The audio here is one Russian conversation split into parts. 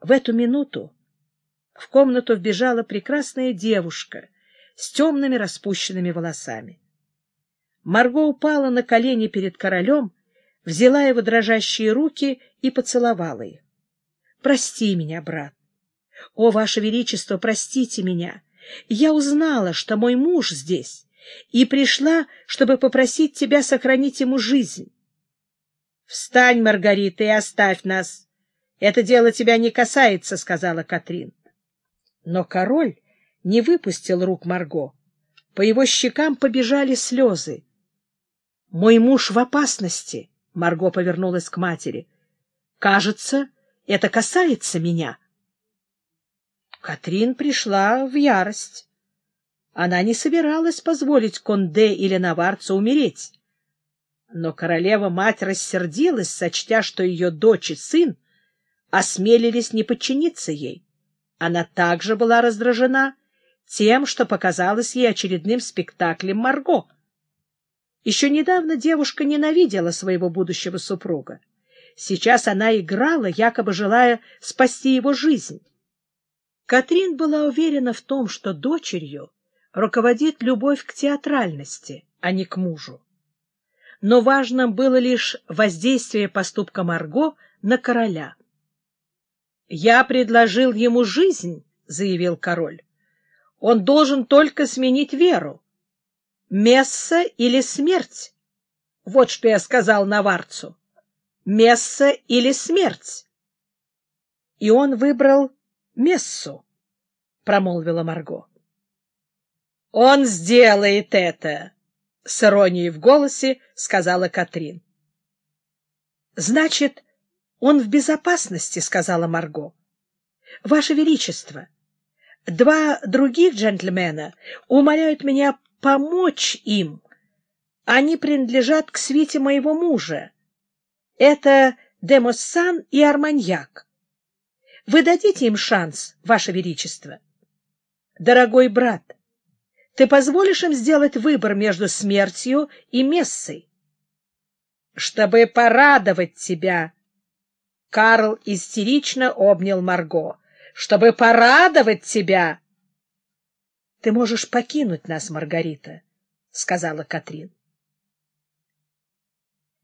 В эту минуту в комнату вбежала прекрасная девушка с темными распущенными волосами. Марго упала на колени перед королем, взяла его дрожащие руки и поцеловала их. — Прости меня, брат. О, Ваше Величество, простите меня. Я узнала, что мой муж здесь, и пришла, чтобы попросить тебя сохранить ему жизнь. — Встань, Маргарита, и оставь нас. Это дело тебя не касается, — сказала Катрин. Но король не выпустил рук Марго. По его щекам побежали слезы. — Мой муж в опасности, — Марго повернулась к матери. — Кажется, это касается меня. Катрин пришла в ярость. Она не собиралась позволить Конде или Наварцу умереть. Но королева-мать рассердилась, сочтя, что ее дочь и сын осмелились не подчиниться ей. Она также была раздражена тем, что показалось ей очередным спектаклем Марго. Еще недавно девушка ненавидела своего будущего супруга. Сейчас она играла, якобы желая спасти его жизнь. Катрин была уверена в том, что дочерью руководит любовь к театральности, а не к мужу. Но важным было лишь воздействие поступка Марго на короля. «Я предложил ему жизнь», — заявил король. «Он должен только сменить веру. Месса или смерть? Вот что я сказал Наварцу. Месса или смерть?» И он выбрал Мессу, — промолвила Марго. «Он сделает это!» — с иронией в голосе сказала Катрин. «Значит, он в безопасности», — сказала Марго. «Ваше Величество, два других джентльмена умоляют меня помочь им. Они принадлежат к свите моего мужа. Это Демоссан и Арманьяк. Вы дадите им шанс, Ваше Величество? Дорогой брат, ты позволишь им сделать выбор между смертью и мессой? Чтобы порадовать тебя, Карл истерично обнял Марго. «Чтобы порадовать тебя!» «Ты можешь покинуть нас, Маргарита», — сказала Катрин.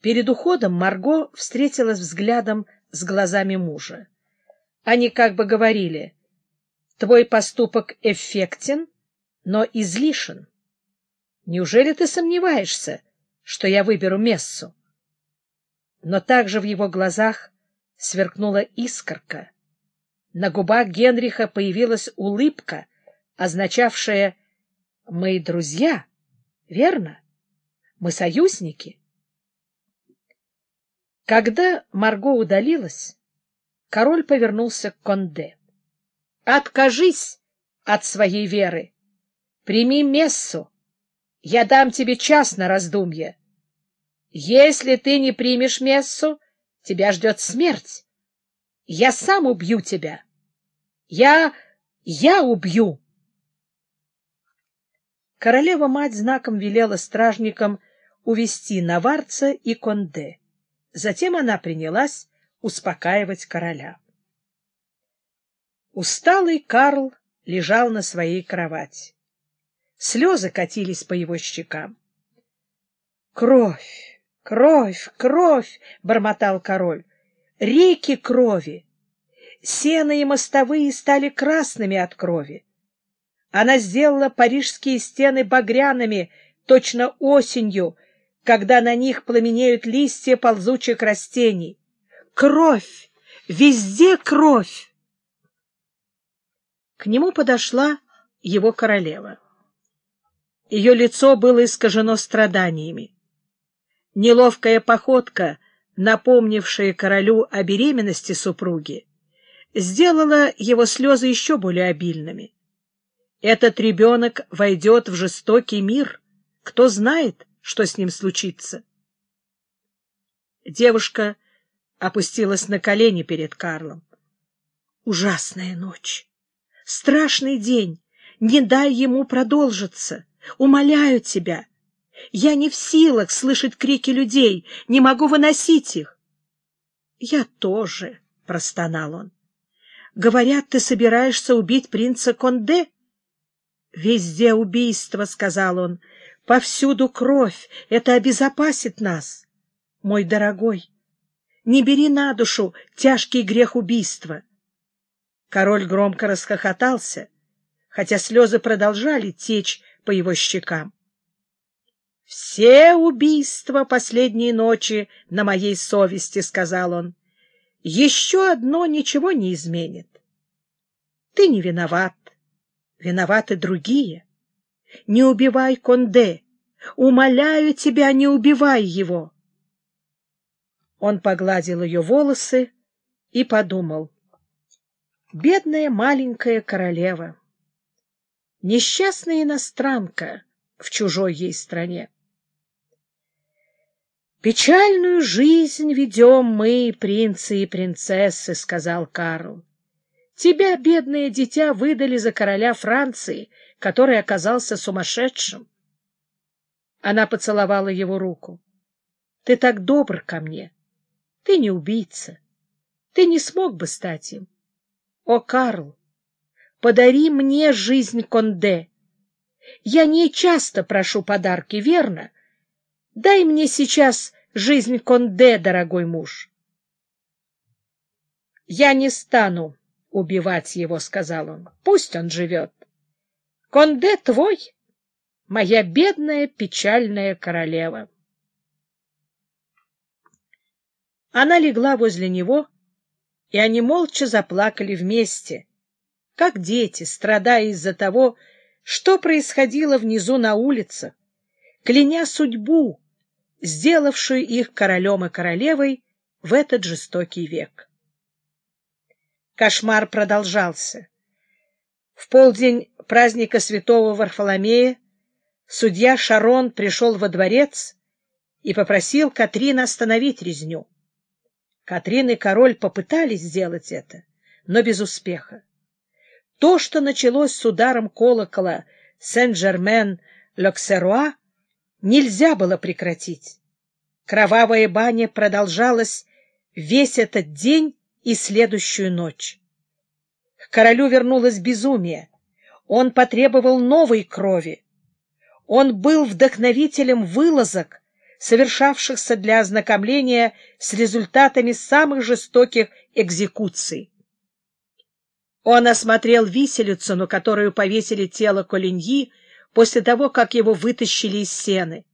Перед уходом Марго встретилась взглядом с глазами мужа. Они как бы говорили, «Твой поступок эффектен, но излишен. Неужели ты сомневаешься, что я выберу Мессу?» Но также в его глазах сверкнула искорка. На губах Генриха появилась улыбка, означавшая «Мы друзья, верно? Мы союзники». Когда Марго удалилась, король повернулся к Конде. «Откажись от своей веры! Прими мессу! Я дам тебе час на раздумье! Если ты не примешь мессу, Тебя ждет смерть. Я сам убью тебя. Я... я убью. Королева-мать знаком велела стражникам увести Наварца и Конде. Затем она принялась успокаивать короля. Усталый Карл лежал на своей кровати. Слезы катились по его щекам. Кровь! Кровь, кровь, бормотал король. Реки крови. Сено и мостовые стали красными от крови. Она сделала парижские стены багряными, точно осенью, когда на них пламенеют листья ползучих растений. Кровь! Везде кровь! К нему подошла его королева. Ее лицо было искажено страданиями. Неловкая походка, напомнившая королю о беременности супруги, сделала его слезы еще более обильными. Этот ребенок войдет в жестокий мир. Кто знает, что с ним случится? Девушка опустилась на колени перед Карлом. Ужасная ночь, страшный день. Не дай ему продолжиться. Умоляю тебя. Я не в силах слышать крики людей, не могу выносить их. — Я тоже, — простонал он. Говорят, ты собираешься убить принца Конде? — Везде убийство, — сказал он. — Повсюду кровь. Это обезопасит нас. Мой дорогой, не бери на душу тяжкий грех убийства. Король громко расхохотался, хотя слезы продолжали течь по его щекам. — Все убийства последней ночи на моей совести, — сказал он. — Еще одно ничего не изменит. Ты не виноват. Виноваты другие. Не убивай Конде. Умоляю тебя, не убивай его. Он погладил ее волосы и подумал. Бедная маленькая королева. Несчастная иностранка в чужой ей стране. «Печальную жизнь ведем мы, принцы и принцессы», — сказал Карл. «Тебя, бедное дитя, выдали за короля Франции, который оказался сумасшедшим». Она поцеловала его руку. «Ты так добр ко мне. Ты не убийца. Ты не смог бы стать им. О, Карл, подари мне жизнь Конде. Я не часто прошу подарки, верно? Дай мне сейчас жизнь Конде, дорогой муж. Я не стану убивать его, — сказал он. Пусть он живет. Конде твой, моя бедная печальная королева. Она легла возле него, и они молча заплакали вместе, как дети, страдая из-за того, что происходило внизу на улицах, кляня судьбу, сделавшую их королем и королевой в этот жестокий век. Кошмар продолжался. В полдень праздника святого Варфоломея судья Шарон пришел во дворец и попросил Катрин остановить резню. Катрин и король попытались сделать это, но без успеха. То, что началось с ударом колокола Сен-Жермен-Локсеруа, нельзя было прекратить. Кровавая баня продолжалась весь этот день и следующую ночь. К королю вернулось безумие. Он потребовал новой крови. Он был вдохновителем вылазок, совершавшихся для ознакомления с результатами самых жестоких экзекуций. Он осмотрел виселицу, на которую повесили тело Колиньи после того, как его вытащили из сены.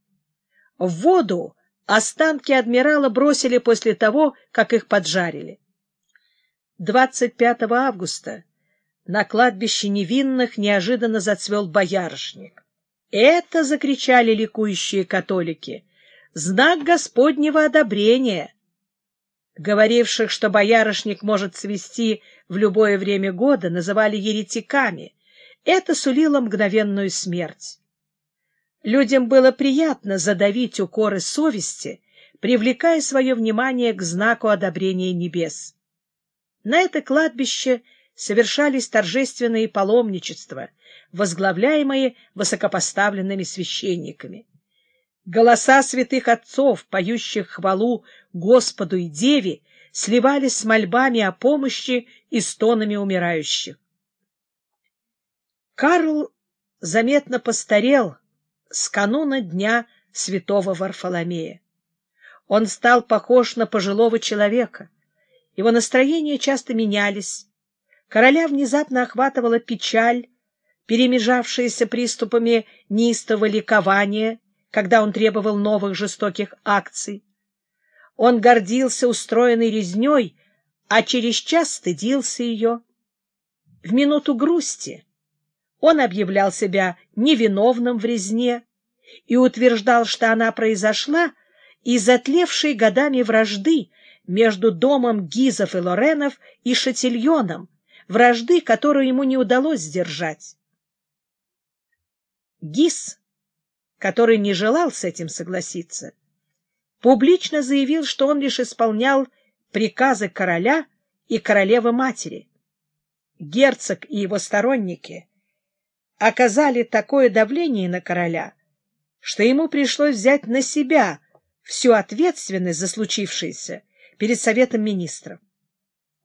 В воду останки адмирала бросили после того, как их поджарили. 25 августа на кладбище невинных неожиданно зацвел боярышник. «Это!» — закричали ликующие католики знак Господнего одобрения. Говоривших, что боярышник может цвести в любое время года, называли еретиками. Это сулило мгновенную смерть. Людям было приятно задавить укоры совести, привлекая свое внимание к знаку одобрения небес. На это кладбище совершались торжественные паломничества, возглавляемые высокопоставленными священниками. Голоса святых отцов, поющих хвалу Господу и Деве, сливались с мольбами о помощи и стонами умирающих. Карл заметно постарел с кануна дня святого Варфоломея. Он стал похож на пожилого человека. Его настроения часто менялись. Короля внезапно охватывала печаль, перемежавшаяся приступами неистого ликования — когда он требовал новых жестоких акций. Он гордился устроенной резней, а через час стыдился ее. В минуту грусти он объявлял себя невиновным в резне и утверждал, что она произошла из отлевшей годами вражды между домом Гизов и Лоренов и Шатильоном, вражды, которую ему не удалось сдержать. Гиз который не желал с этим согласиться, публично заявил, что он лишь исполнял приказы короля и королевы-матери. Герцог и его сторонники оказали такое давление на короля, что ему пришлось взять на себя всю ответственность за случившееся перед Советом министров.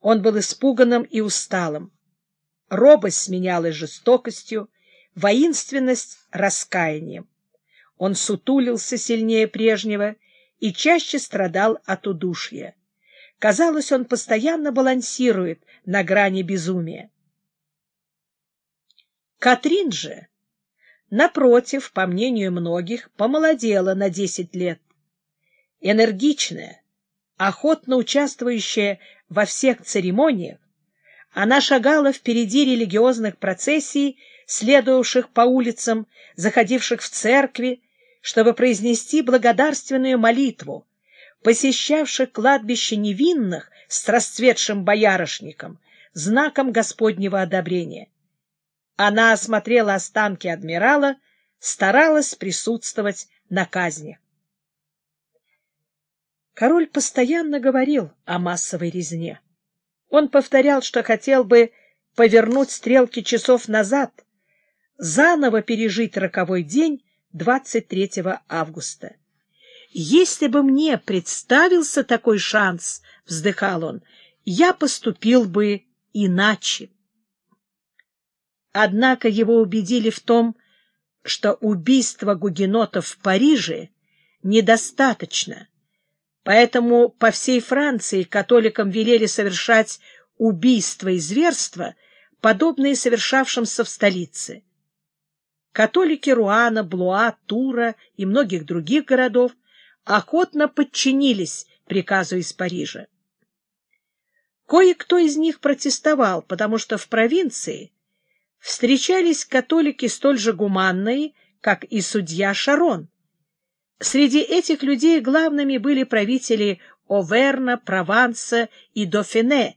Он был испуганным и усталым. Робость сменялась жестокостью, воинственность — раскаянием. Он сутулился сильнее прежнего и чаще страдал от удушья. Казалось, он постоянно балансирует на грани безумия. Катрин же, напротив, по мнению многих, помолодела на десять лет. Энергичная, охотно участвующая во всех церемониях, она шагала впереди религиозных процессий, следовавших по улицам, заходивших в церкви, чтобы произнести благодарственную молитву, посещавших кладбище невинных с расцветшим боярышником, знаком Господнего одобрения. Она осмотрела останки адмирала, старалась присутствовать на казни. Король постоянно говорил о массовой резне. Он повторял, что хотел бы повернуть стрелки часов назад, заново пережить роковой день 23 августа. «Если бы мне представился такой шанс, — вздыхал он, — я поступил бы иначе». Однако его убедили в том, что убийство гугенотов в Париже недостаточно, поэтому по всей Франции католикам велели совершать убийства и зверства, подобные совершавшимся в столице. Католики Руана, Блуа, Тура и многих других городов охотно подчинились приказу из Парижа. Кое-кто из них протестовал, потому что в провинции встречались католики столь же гуманные, как и судья Шарон. Среди этих людей главными были правители Оверна, Прованса и Дофине,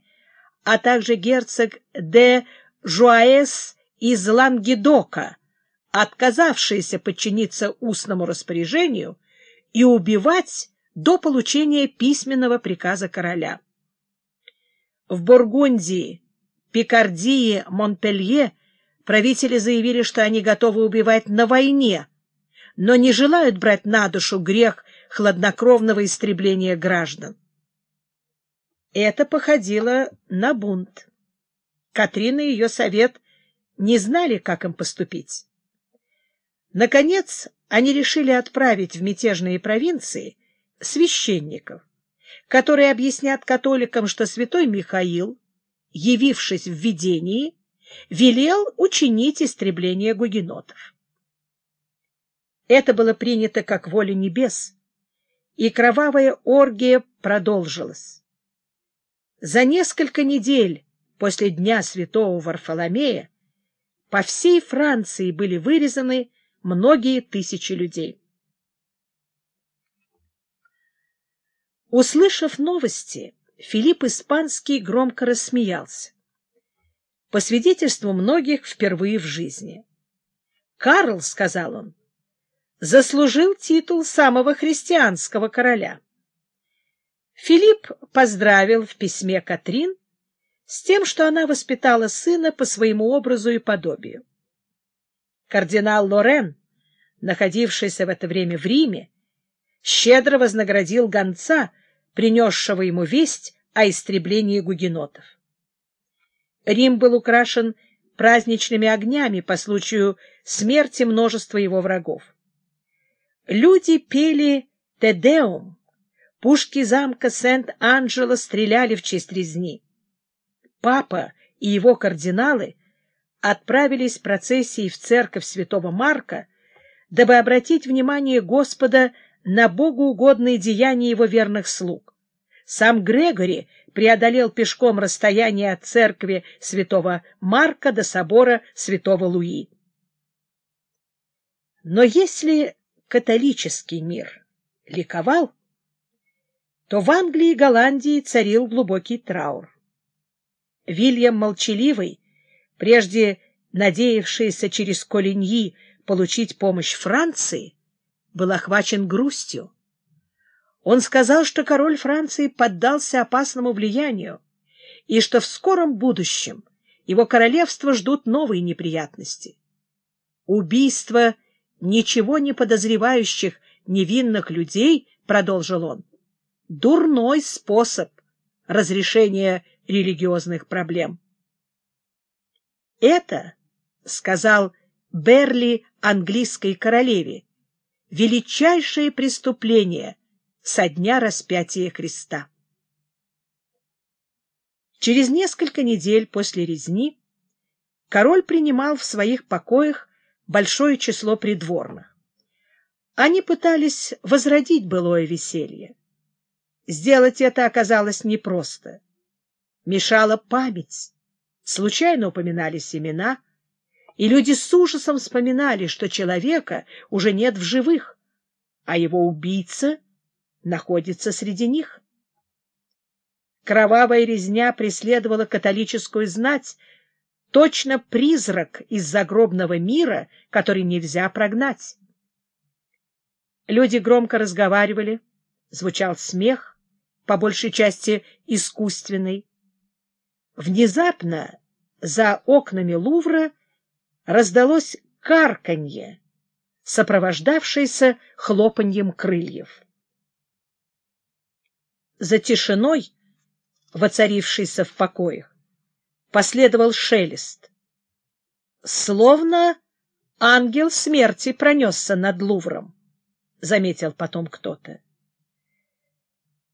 а также герцог де Жуаэс из Лангедока, отказавшиеся подчиниться устному распоряжению и убивать до получения письменного приказа короля. В Бургундии, Пикардии, Монпелье правители заявили, что они готовы убивать на войне, но не желают брать на душу грех хладнокровного истребления граждан. Это походило на бунт. Катрина и ее совет не знали, как им поступить. Наконец, они решили отправить в мятежные провинции священников, которые объяснят католикам, что святой Михаил, явившись в видении, велел учинить истребление гугенотов. Это было принято как воля небес, и кровавая оргия продолжилась. За несколько недель после Дня Святого Варфоломея по всей Франции были вырезаны многие тысячи людей. Услышав новости, Филипп Испанский громко рассмеялся. По свидетельству многих, впервые в жизни. «Карл», — сказал он, — заслужил титул самого христианского короля. Филипп поздравил в письме Катрин с тем, что она воспитала сына по своему образу и подобию. Кардинал Лорен, находившийся в это время в Риме, щедро вознаградил гонца, принесшего ему весть о истреблении гугенотов. Рим был украшен праздничными огнями по случаю смерти множества его врагов. Люди пели «Тедеум», пушки замка Сент-Анджело стреляли в честь резни. Папа и его кардиналы отправились процессией в церковь святого Марка, дабы обратить внимание Господа на богоугодные деяния его верных слуг. Сам Грегори преодолел пешком расстояние от церкви святого Марка до собора святого Луи. Но если католический мир ликовал, то в Англии и Голландии царил глубокий траур. Вильям Молчаливый прежде надеявшийся через Колиньи получить помощь Франции, был охвачен грустью. Он сказал, что король Франции поддался опасному влиянию и что в скором будущем его королевство ждут новые неприятности. Убийство ничего не подозревающих невинных людей, продолжил он, дурной способ разрешения религиозных проблем. Это, сказал Берли английской королеве, величайшее преступление со дня распятия Христа. Через несколько недель после резни король принимал в своих покоях большое число придворных. Они пытались возродить былое веселье. Сделать это оказалось непросто. Мешала память, случайно упоминались имена, и люди с ужасом вспоминали, что человека уже нет в живых, а его убийца находится среди них. Кровавая резня преследовала католическую знать, точно призрак из загробного мира, который нельзя прогнать. Люди громко разговаривали, звучал смех, по большей части искусственный. Внезапно за окнами Лувра раздалось карканье, сопровождавшееся хлопаньем крыльев. За тишиной, воцарившейся в покоях, последовал шелест. Словно ангел смерти пронесся над Лувром, — заметил потом кто-то.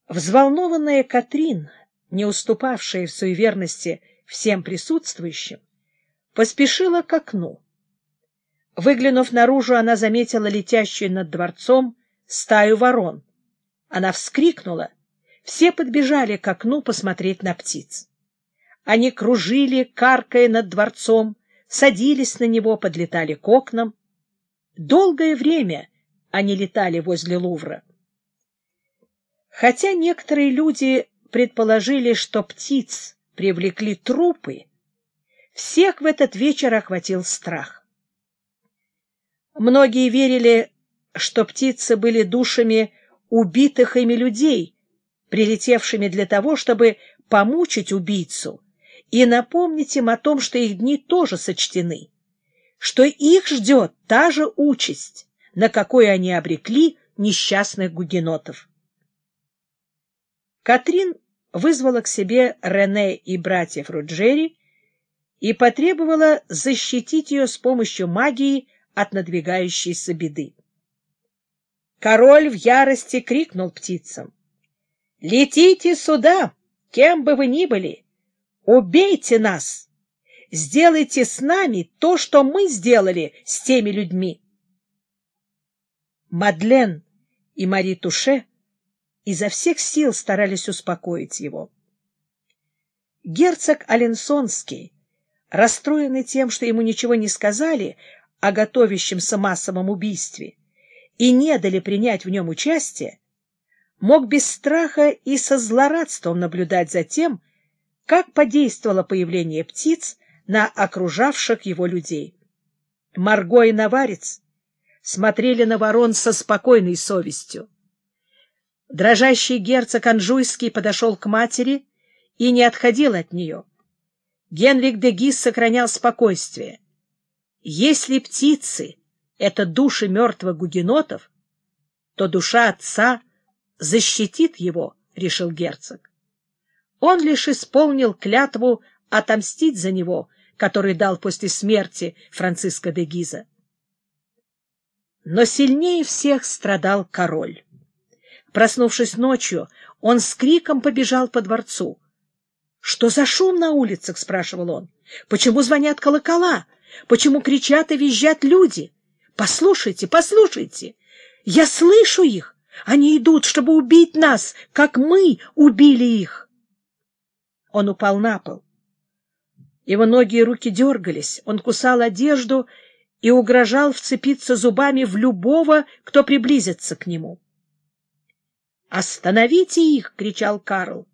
Взволнованная Катрин, не уступавшая в суеверности всем присутствующим, поспешила к окну. Выглянув наружу, она заметила летящую над дворцом стаю ворон. Она вскрикнула. Все подбежали к окну посмотреть на птиц. Они кружили, каркая над дворцом, садились на него, подлетали к окнам. Долгое время они летали возле Лувра. Хотя некоторые люди предположили, что птиц привлекли трупы, всех в этот вечер охватил страх. Многие верили, что птицы были душами убитых ими людей, прилетевшими для того, чтобы помучить убийцу и напомнить им о том, что их дни тоже сочтены, что их ждет та же участь, на какую они обрекли несчастных гугенотов. Катрин вызвала к себе Рене и братьев Руджери и потребовала защитить ее с помощью магии от надвигающейся беды. Король в ярости крикнул птицам. — Летите сюда, кем бы вы ни были! Убейте нас! Сделайте с нами то, что мы сделали с теми людьми! Мадлен и Мари Туше изо всех сил старались успокоить его. Герцог Аленсонский, расстроенный тем, что ему ничего не сказали о готовящемся массовом убийстве и не дали принять в нем участие, мог без страха и со злорадством наблюдать за тем, как подействовало появление птиц на окружавших его людей. Марго и Наварец смотрели на ворон со спокойной совестью. Дрожащий герцог Анжуйский подошел к матери и не отходил от нее. Генрик де Гис сохранял спокойствие. Если птицы — это души мертвых гугенотов, то душа отца защитит его, — решил герцог. Он лишь исполнил клятву отомстить за него, который дал после смерти Франциско де Гиза. Но сильнее всех страдал король. Проснувшись ночью, он с криком побежал по дворцу. — Что за шум на улицах? — спрашивал он. — Почему звонят колокола? Почему кричат и визжат люди? Послушайте, послушайте! Я слышу их! Они идут, чтобы убить нас, как мы убили их! Он упал на пол. Его ноги и руки дергались, он кусал одежду и угрожал вцепиться зубами в любого, кто приблизится к нему. «Остановите их!» — кричал Карл.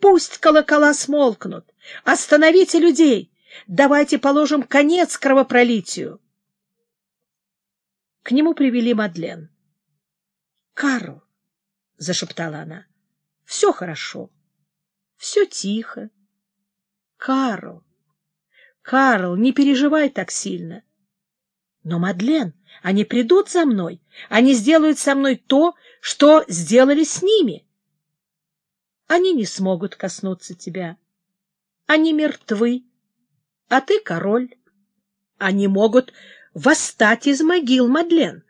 «Пусть колокола смолкнут! Остановите людей! Давайте положим конец кровопролитию!» К нему привели Мадлен. «Карл!» — зашептала она. «Все хорошо. Все тихо. Карл! Карл, не переживай так сильно!» Но, Мадлен, они придут за мной, они сделают со мной то, что сделали с ними. Они не смогут коснуться тебя. Они мертвы, а ты король. Они могут восстать из могил, Мадлен.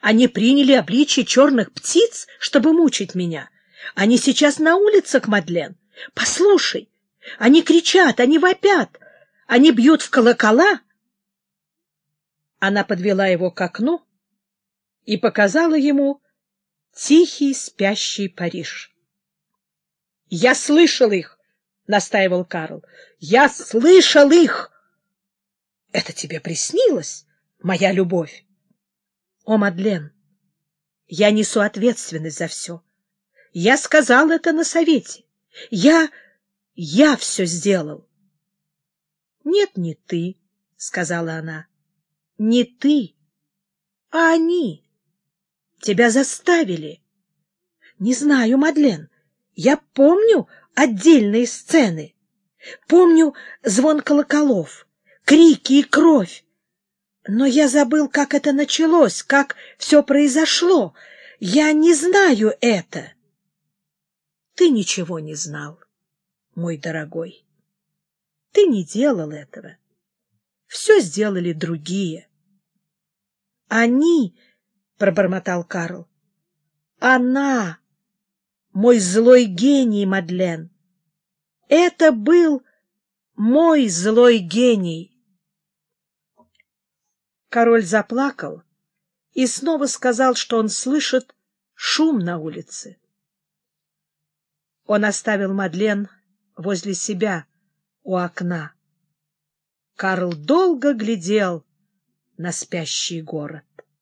Они приняли обличие черных птиц, чтобы мучить меня. Они сейчас на улицах, Мадлен. Послушай, они кричат, они вопят, они бьют в колокола. Она подвела его к окну и показала ему тихий спящий Париж. — Я слышал их, — настаивал Карл. — Я слышал их! — Это тебе приснилось, моя любовь? — О, Мадлен, я несу ответственность за все. Я сказал это на совете. Я... я все сделал. — Нет, не ты, — сказала она. — Не ты, а они. Тебя заставили. Не знаю, Мадлен. Я помню отдельные сцены. Помню звон колоколов, крики и кровь. Но я забыл, как это началось, как все произошло. Я не знаю это. Ты ничего не знал, мой дорогой. Ты не делал этого. Все сделали другие. Они пробормотал Карл. Она, мой злой гений, Мадлен. Это был мой злой гений. Король заплакал и снова сказал, что он слышит шум на улице. Он оставил Мадлен возле себя у окна. Карл долго глядел на спящий город.